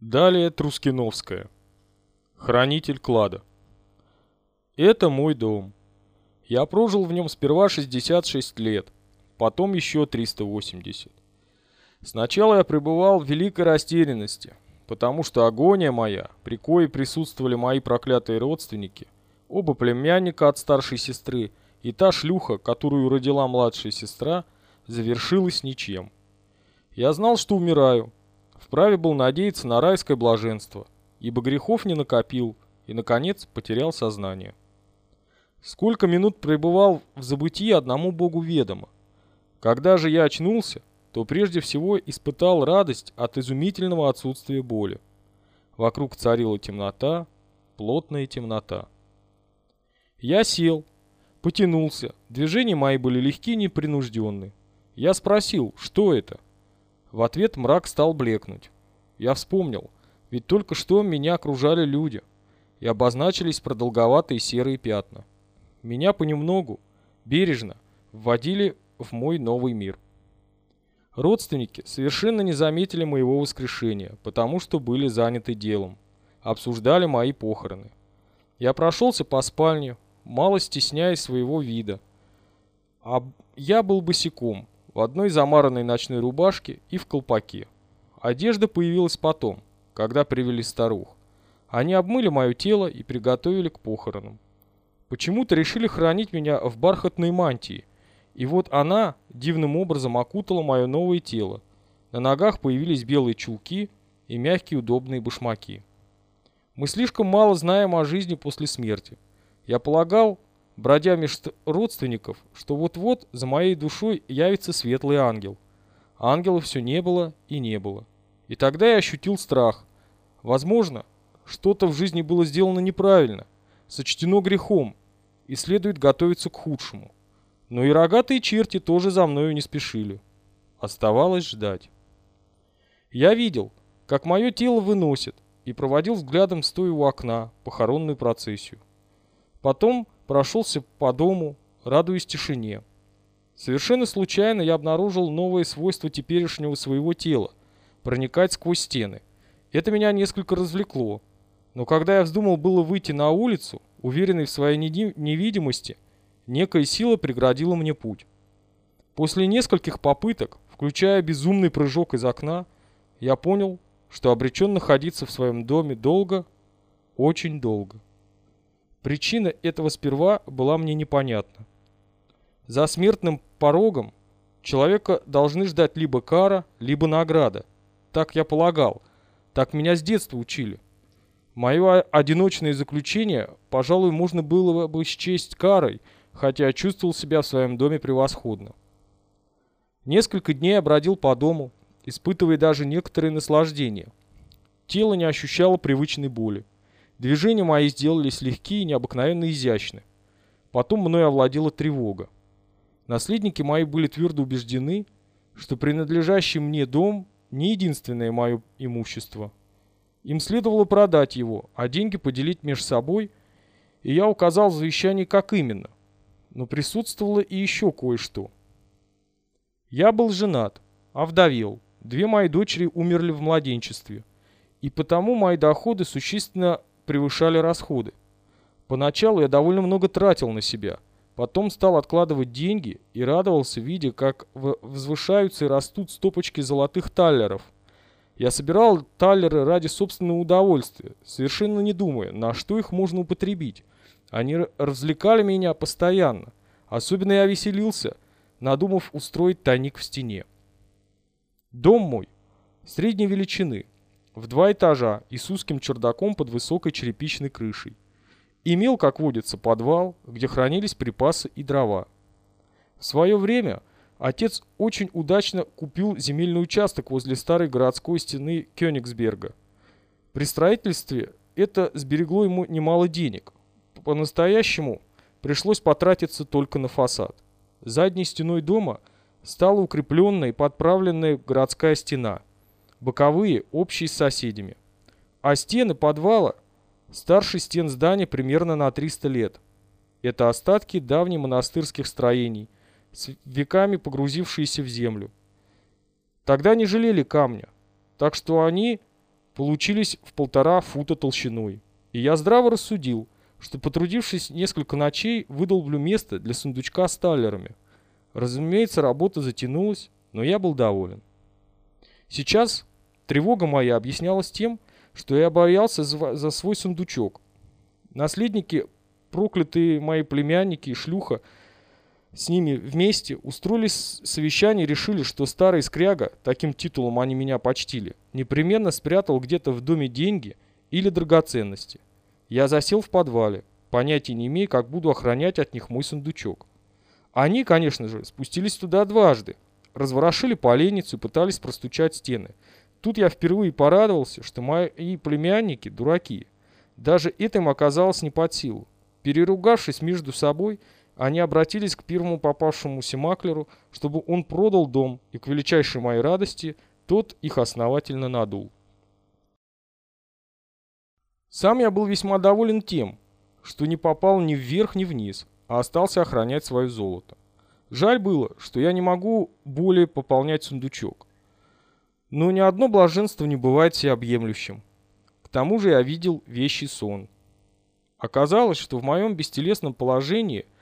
Далее Трускиновская. Хранитель клада. Это мой дом. Я прожил в нем сперва 66 лет, потом еще 380. Сначала я пребывал в великой растерянности, потому что агония моя, при коей присутствовали мои проклятые родственники, оба племянника от старшей сестры и та шлюха, которую родила младшая сестра, завершилась ничем. Я знал, что умираю, вправе был надеяться на райское блаженство, ибо грехов не накопил и, наконец, потерял сознание. Сколько минут пребывал в забытии одному Богу ведомо. Когда же я очнулся, то прежде всего испытал радость от изумительного отсутствия боли. Вокруг царила темнота, плотная темнота. Я сел, потянулся, движения мои были легкие и непринужденны. Я спросил, что это? В ответ мрак стал блекнуть. Я вспомнил, ведь только что меня окружали люди, и обозначились продолговатые серые пятна. Меня понемногу, бережно, вводили в мой новый мир. Родственники совершенно не заметили моего воскрешения, потому что были заняты делом. Обсуждали мои похороны. Я прошелся по спальне, мало стесняясь своего вида. А я был босиком, в одной замаранной ночной рубашке и в колпаке. Одежда появилась потом, когда привели старух. Они обмыли мое тело и приготовили к похоронам. Почему-то решили хранить меня в бархатной мантии, и вот она дивным образом окутала мое новое тело. На ногах появились белые чулки и мягкие удобные башмаки. Мы слишком мало знаем о жизни после смерти. Я полагал, бродя меж родственников, что вот-вот за моей душой явится светлый ангел. ангела все не было и не было. И тогда я ощутил страх. Возможно, что-то в жизни было сделано неправильно, сочтено грехом, и следует готовиться к худшему. Но и рогатые черти тоже за мною не спешили. Оставалось ждать. Я видел, как мое тело выносит, и проводил взглядом, стоя у окна, похоронную процессию. Потом прошелся по дому, радуясь тишине. Совершенно случайно я обнаружил новое свойство теперешнего своего тела – проникать сквозь стены. Это меня несколько развлекло. Но когда я вздумал было выйти на улицу, уверенный в своей невидимости, некая сила преградила мне путь. После нескольких попыток, включая безумный прыжок из окна, я понял, что обречен находиться в своем доме долго, очень долго. Причина этого сперва была мне непонятна. За смертным порогом человека должны ждать либо кара, либо награда. Так я полагал. Так меня с детства учили. Мое одиночное заключение, пожалуй, можно было бы счесть карой, хотя я чувствовал себя в своем доме превосходно. Несколько дней я бродил по дому, испытывая даже некоторые наслаждения. Тело не ощущало привычной боли. Движения мои сделались легкие и необыкновенно изящны. Потом мной овладела тревога. Наследники мои были твердо убеждены, что принадлежащий мне дом не единственное мое имущество. Им следовало продать его, а деньги поделить между собой, и я указал в завещании, как именно. Но присутствовало и еще кое-что. Я был женат, овдовел, две мои дочери умерли в младенчестве, и потому мои доходы существенно превышали расходы. Поначалу я довольно много тратил на себя, потом стал откладывать деньги и радовался, видя, как возвышаются и растут стопочки золотых таллеров. Я собирал таллеры ради собственного удовольствия, совершенно не думая, на что их можно употребить. Они развлекали меня постоянно. Особенно я веселился, надумав устроить тайник в стене. Дом мой средней величины – в два этажа и с узким чердаком под высокой черепичной крышей. Имел, как водится, подвал, где хранились припасы и дрова. В свое время отец очень удачно купил земельный участок возле старой городской стены Кёнигсберга. При строительстве это сберегло ему немало денег. По-настоящему пришлось потратиться только на фасад. Задней стеной дома стала укрепленная и подправленная городская стена – боковые общие с соседями. А стены подвала старше стен здания примерно на 300 лет. Это остатки давних монастырских строений, с веками погрузившиеся в землю. Тогда не жалели камня, так что они получились в полтора фута толщиной. И я здраво рассудил, что потрудившись несколько ночей, выдолблю место для сундучка с талерами. Разумеется, работа затянулась, но я был доволен. Сейчас тревога моя объяснялась тем, что я боялся за свой сундучок. Наследники, проклятые мои племянники и шлюха, с ними вместе устроили совещание и решили, что старый скряга, таким титулом они меня почтили, непременно спрятал где-то в доме деньги или драгоценности. Я засел в подвале, понятия не имея, как буду охранять от них мой сундучок. Они, конечно же, спустились туда дважды, разворошили поленницу и пытались простучать стены. Тут я впервые порадовался, что мои племянники дураки. Даже это им оказалось не под силу. Переругавшись между собой, они обратились к первому попавшемуся маклеру, чтобы он продал дом, и к величайшей моей радости тот их основательно надул. Сам я был весьма доволен тем, что не попал ни вверх, ни вниз, а остался охранять свое золото. Жаль было, что я не могу более пополнять сундучок. Но ни одно блаженство не бывает всеобъемлющим. К тому же я видел вещий сон. Оказалось, что в моем бестелесном положении –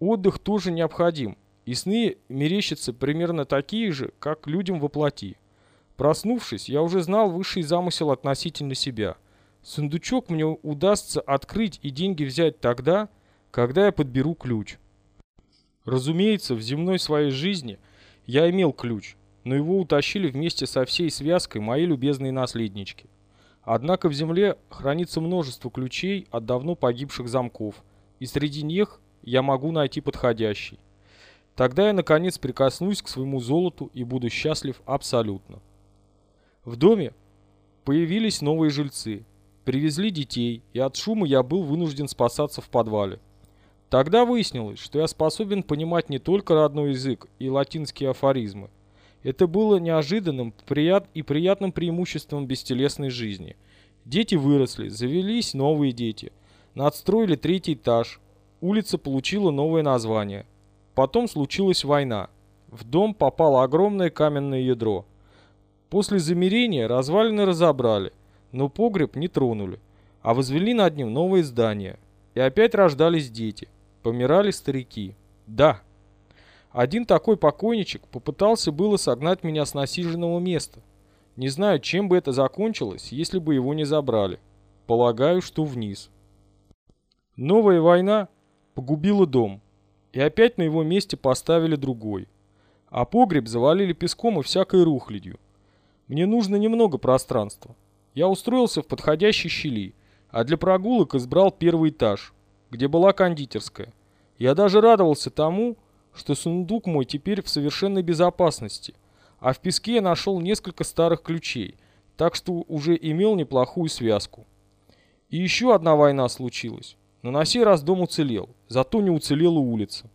Отдых тоже необходим, и сны мерещатся примерно такие же, как людям воплоти. Проснувшись, я уже знал высший замысел относительно себя. Сундучок мне удастся открыть и деньги взять тогда, когда я подберу ключ. Разумеется, в земной своей жизни я имел ключ, но его утащили вместе со всей связкой мои любезные наследнички. Однако в земле хранится множество ключей от давно погибших замков, и среди них я могу найти подходящий. Тогда я наконец прикоснусь к своему золоту и буду счастлив абсолютно. В доме появились новые жильцы, привезли детей, и от шума я был вынужден спасаться в подвале. Тогда выяснилось, что я способен понимать не только родной язык и латинские афоризмы. Это было неожиданным прият и приятным преимуществом бестелесной жизни. Дети выросли, завелись новые дети, надстроили третий этаж, улица получила новое название. Потом случилась война. В дом попало огромное каменное ядро. После замерения развалины разобрали, но погреб не тронули, а возвели над ним новое здание. И опять рождались дети, помирали старики. Да. Один такой покойничек попытался было согнать меня с насиженного места. Не знаю, чем бы это закончилось, если бы его не забрали. Полагаю, что вниз. Новая война погубила дом, и опять на его месте поставили другой. А погреб завалили песком и всякой рухлядью. Мне нужно немного пространства. Я устроился в подходящей щели, а для прогулок избрал первый этаж, где была кондитерская. Я даже радовался тому, что сундук мой теперь в совершенной безопасности, а в песке я нашел несколько старых ключей, так что уже имел неплохую связку. И еще одна война случилась. Но на сей раз дом уцелел, зато не уцелела улица.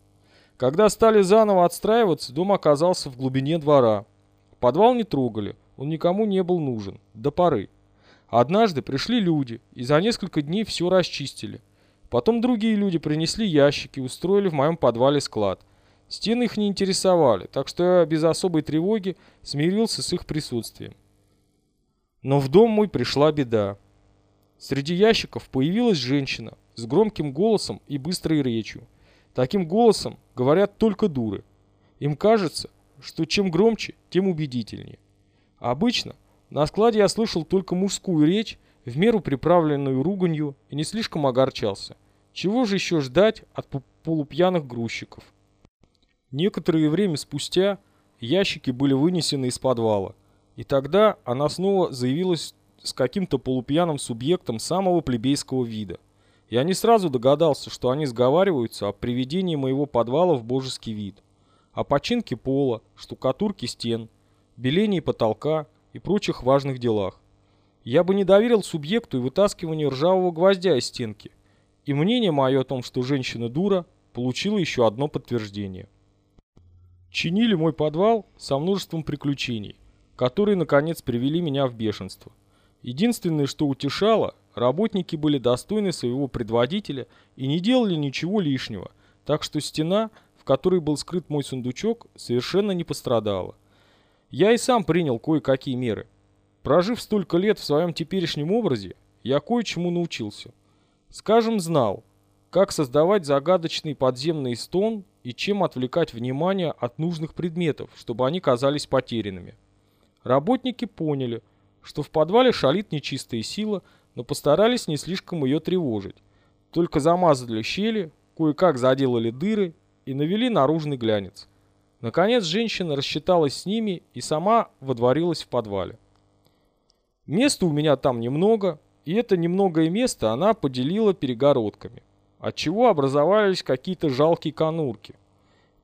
Когда стали заново отстраиваться, дом оказался в глубине двора. Подвал не трогали, он никому не был нужен, до поры. Однажды пришли люди и за несколько дней все расчистили. Потом другие люди принесли ящики и устроили в моем подвале склад. Стены их не интересовали, так что я без особой тревоги смирился с их присутствием. Но в дом мой пришла беда. Среди ящиков появилась женщина, с громким голосом и быстрой речью. Таким голосом говорят только дуры. Им кажется, что чем громче, тем убедительнее. обычно на складе я слышал только мужскую речь, в меру приправленную руганью, и не слишком огорчался. Чего же еще ждать от полупьяных грузчиков? Некоторое время спустя ящики были вынесены из подвала, и тогда она снова заявилась с каким-то полупьяным субъектом самого плебейского вида – я не сразу догадался, что они сговариваются о приведении моего подвала в божеский вид, о починке пола, штукатурке стен, белении потолка и прочих важных делах. Я бы не доверил субъекту и вытаскиванию ржавого гвоздя из стенки, и мнение мое о том, что женщина дура, получило еще одно подтверждение. Чинили мой подвал со множеством приключений, которые, наконец, привели меня в бешенство. Единственное, что утешало, Работники были достойны своего предводителя и не делали ничего лишнего, так что стена, в которой был скрыт мой сундучок, совершенно не пострадала. Я и сам принял кое-какие меры. Прожив столько лет в своем теперешнем образе, я кое-чему научился. Скажем, знал, как создавать загадочный подземный стон и чем отвлекать внимание от нужных предметов, чтобы они казались потерянными. Работники поняли, что в подвале шалит нечистая сила, но постарались не слишком ее тревожить. Только замазали щели, кое-как заделали дыры и навели наружный глянец. Наконец женщина рассчиталась с ними и сама водворилась в подвале. Места у меня там немного, и это немногое место она поделила перегородками отчего образовались какие-то жалкие конурки.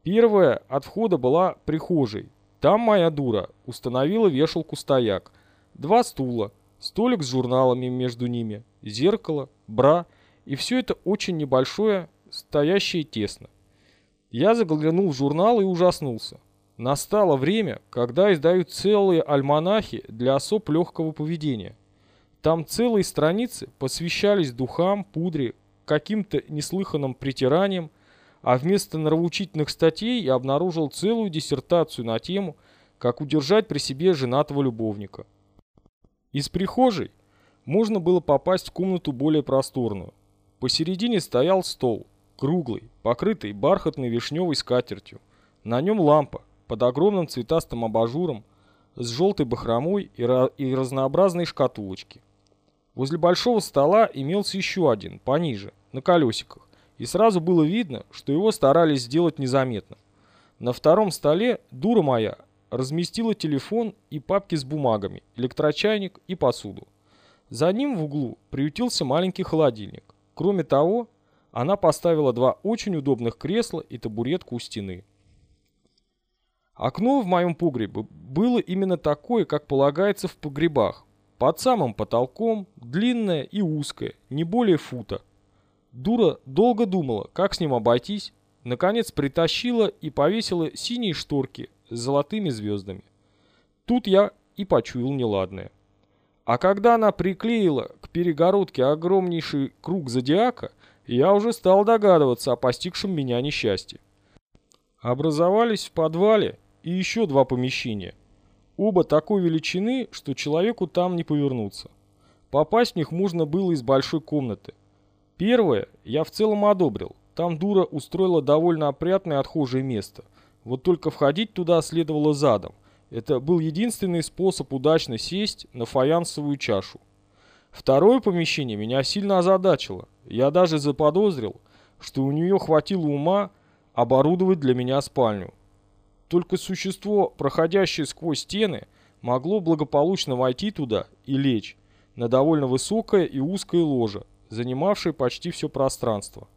Первая от входа была прихожей. Там моя дура установила вешалку-стояк, два стула, столик с журналами между ними, зеркало, бра, и все это очень небольшое, стоящее тесно. Я заглянул в журнал и ужаснулся. Настало время, когда издают целые альманахи для особ легкого поведения. Там целые страницы посвящались духам, пудре, каким-то неслыханным притиранием, а вместо нравоучительных статей я обнаружил целую диссертацию на тему, как удержать при себе женатого любовника. Из прихожей можно было попасть в комнату более просторную. Посередине стоял стол, круглый, покрытый бархатной вишневой скатертью. На нем лампа под огромным цветастым абажуром с желтой бахромой и, и разнообразные шкатулочки. Возле большого стола имелся еще один, пониже, на колесиках, и сразу было видно, что его старались сделать незаметно. На втором столе дура моя разместила телефон и папки с бумагами, электрочайник и посуду. За ним в углу приютился маленький холодильник. Кроме того, она поставила два очень удобных кресла и табуретку у стены. Окно в моем погребе было именно такое, как полагается в погребах. Под самым потолком, длинное и узкое, не более фута. Дура долго думала, как с ним обойтись, наконец притащила и повесила синие шторки с золотыми звездами. Тут я и почуял неладное. А когда она приклеила к перегородке огромнейший круг зодиака, я уже стал догадываться о постигшем меня несчастье. Образовались в подвале и еще два помещения. Оба такой величины, что человеку там не повернуться. Попасть в них можно было из большой комнаты. Первое я в целом одобрил. Там дура устроила довольно опрятное отхожее место. Вот только входить туда следовало задом. Это был единственный способ удачно сесть на фаянсовую чашу. Второе помещение меня сильно озадачило. Я даже заподозрил, что у нее хватило ума оборудовать для меня спальню. Только существо, проходящее сквозь стены, могло благополучно войти туда и лечь на довольно высокое и узкое ложе, занимавший почти все пространство.